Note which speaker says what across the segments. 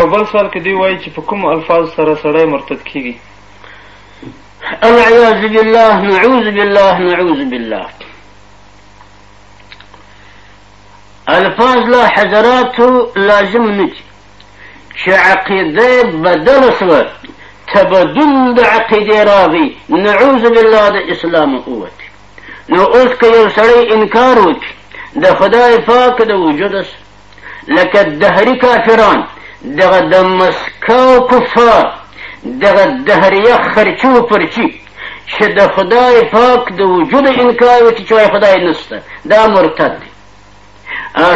Speaker 1: په بل سر کې دوی وایي چې په کومو الفاظو سره سړی مرتد کېږي؟
Speaker 2: العیاذ بالله نعوذ بالله نعوذ بالله الفاظ لا حضرات لازم نه دي چې عقیده بدله شوه تبدل د عقیدې راغی نعوذ بالله د اسلام قوت نو اوس که یو سړی انکار وکړي د خدای پاک د وجود لکه دهري کافران دغه د مسکا کفار دغه دهریه خرچو پرچی چې د خدای پاک د وجود انکار وکړي چې وایي خدای نشته دا مرتد دی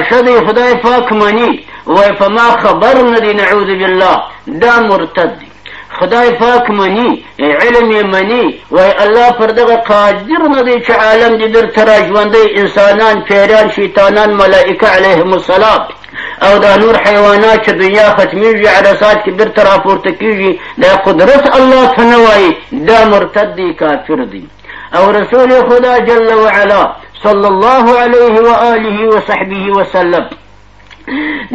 Speaker 2: ښه دی خدای پاک مني وایي په ما خبر نه دی نعوذ بالله دا مرتد دی خدای پاک مني، علم یې مني، وایي الله پر دغه قادر نه دی چې عالم دې بیرته راژوندی انسانان، پیریان، شیطانان، ملائکه علیهم السلام او دا نور حیوانات چې دنیا ختمیږي عرصات کې بیرته راپورته کیږي دا قدرت الله ته نه وایي دا مرتد دی کافر دی او رسول خدا جل وعلا صلی الله علیه و آله و صحبه وسلم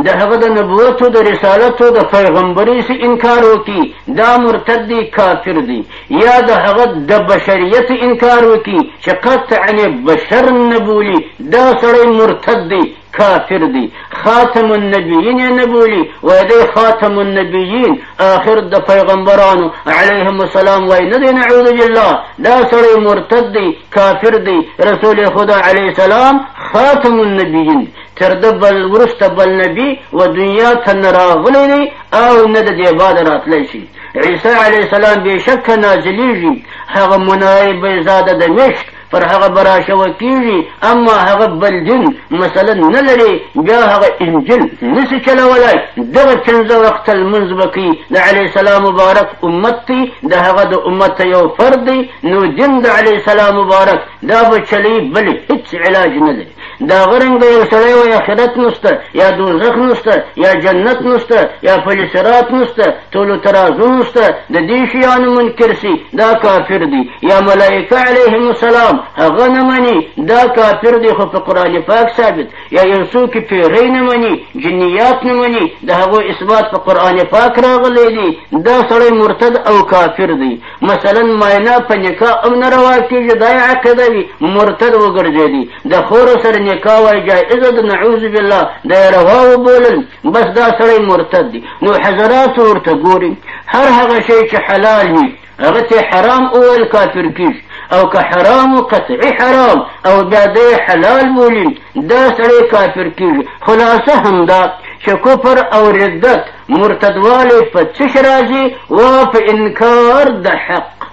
Speaker 2: د هغه د نبوت او د رسالت او د پیغمبري سي انکار وکي دا مرتد دي کافر دي یا د هغه د بشریت انکار وکي چې قطعا بشر نبولي دا سړی مرتد دي کافر دي خاتم النبیین یې نه بولي وایي دی خاتم النبیین آخر د پیغمبرانو علیهم السلام وایي نه دی نعوذ بالله دا سړی مرتد دی کافر دی رسول خدا علیه السلام خاتم النبیین تر ده بل وروسته بل نبي و دنیا ته نه راغلی دی او نه د دې بعد راتلی شي عیسی علیه السلام بېشکه نازلیږي هغه منای بیضا د دمشق پر هغه به راشوه کېږي اما هغه بل دین مثلا نه لري بیا هغه انجیل نسي چلولی دغه پنځه وخته لمونځ به کوي د علیه السلام مبارک امت دی د هغه د امت یو فرد دی نو دین د علیه السلام مبارک دا به چلی بل هیڅ علاج نه لري دا غرنګ د یو سړی وای اخرت نشته یا دوزخ نشته یا جنت نشته یا پل صراط نشته طول ترازو نشته د دې شیانو منکر سي دا کافر دي یا ملائکه علیهم السلام هغه نه مني دا کافر دي خو په قرآن پاک ثابت یا یو څوک پیری نه مني جنیات نه مني د هغو اثبات په قرآن پاک راغلی دي دا سړی مرتد او کافر دی مثلا ماینه په نکاح هم نه روا کېږي دا یې عقیده وي مرتد وګرځېدي د خورو سره نکاح وایي جایزه ده نعوذ بالله دا یې روا وبولل بس دا سړی مرتد دی نو حضرات ورته ګوري هر هغه شی چې حلال وي هغه ته حرام اول کافر کیږي او که حرام قطعي حرام او دا دی حلال بولي دا سړی کافر کیږي خلاصه همدا چې کفر او ردت مرتدوالی په څه شي راځي وا په انکار د حق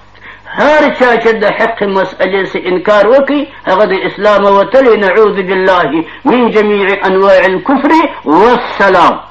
Speaker 2: هر چا چې د حق مسئلې سه انکار وکړي هغه د اسلام وتلی نعوذ بالله من جميع انواع الكفر والسلام